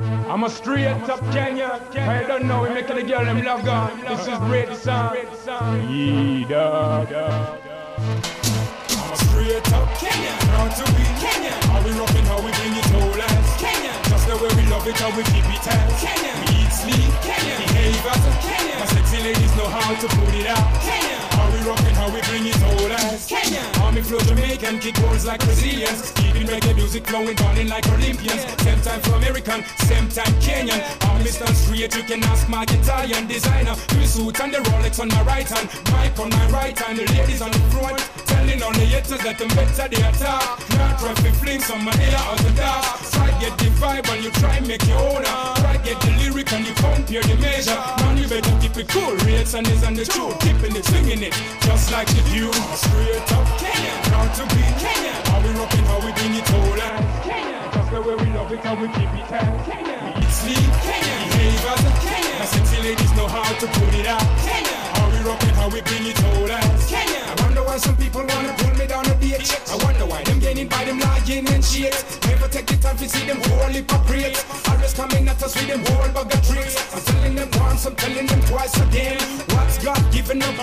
I'm a straight up Kenya. I don't know, we making the girl them love God. This is great song. Dog. I'm a straight up Kenya, proud to be Kenya. How we rockin', how we bring it all as Kenya. Just the way we love it, how we keep it as Kenya. We eat, sleep, Kenya. Behave as a Kenya. My sexy ladies know how to put it out. Kenya. How we rockin', how we bring it all as Kenya. Flow Jamaican, kick balls like Brazilians. Keeping reggae music flowing, balling like Olympians. Same time for American, same time Kenyan. I'm Mr. Straight, you can ask my Italian designer. Three suit and the Rolex on my right hand. Mic on my right hand, the ladies on the front. Telling all the haters that I'm better they attack. Not to fling some my hair out the dark. Try get the vibe and you try make your own. Try get the lyric and you compare the measure. Man, you better keep it cool. Redsan is and the truth. Keeping it, swinging it, just like the view. Straight up Kenya, proud to be Kenya. How we rockin', how we bring it all out. Kenya, just the way we love it, how we keep it tight. Kenya, we eat, sleep, Kenya, behave as a Kenya. My sexy ladies know how to put it out. Kenya, how we rockin', how we bring it all out. Kenya, I wonder why some people wanna pull me down a ditch. I wonder why them gaining by them lying and shit. Never take the time to see them whole hypocrites.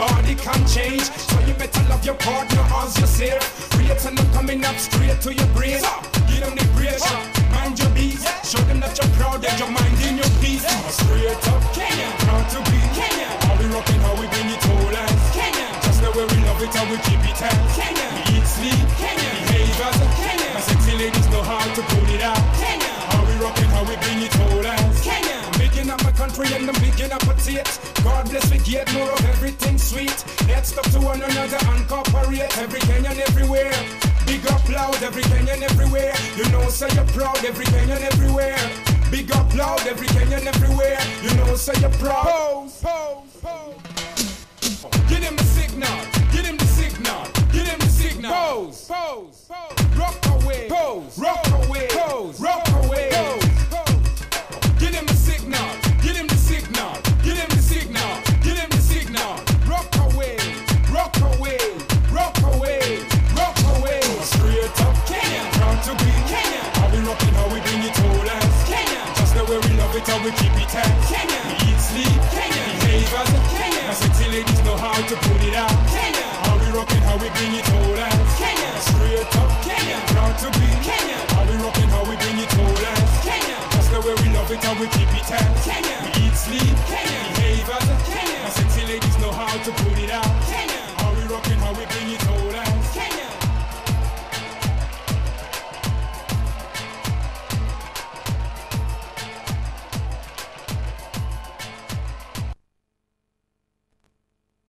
Given nobody can change. So you better love your partner as yourself. Redsan I'm coming up straight to your brain. Give them the pressure, mind your beats. Show them that you're proud, that you're minding your peace. Straight up Kenya, proud to be Kenya. How we rockin', how we bring it all as Kenya. Just the way we love it, how we keep it tight. Kenya, we eat, sleep, Kenya, behave as a Kenya. My sexy ladies know how to put it out. Kenya, state. God bless we get more of everything sweet. Let's talk to one another and cooperate. Every Kenyan everywhere. Big up loud, every Kenyan everywhere. You know, say you're proud, every Kenyan everywhere. Big up loud, every Kenyan everywhere. You know, say you're proud. It, we keep it tight. Kenya, we eat, sleep, Kenya, behave as Kenya. My ladies know how to put it out. Kenya, how we rockin', how we bring it all as Kenya. Straight up Kenya, proud to be Kenya. How we rockin', how we bring it all as Kenya. Just the way we love it, how we keep it tight. Kenya, we eat, sleep, Kenya, behave as Kenya. My sexy ladies know how to put it out.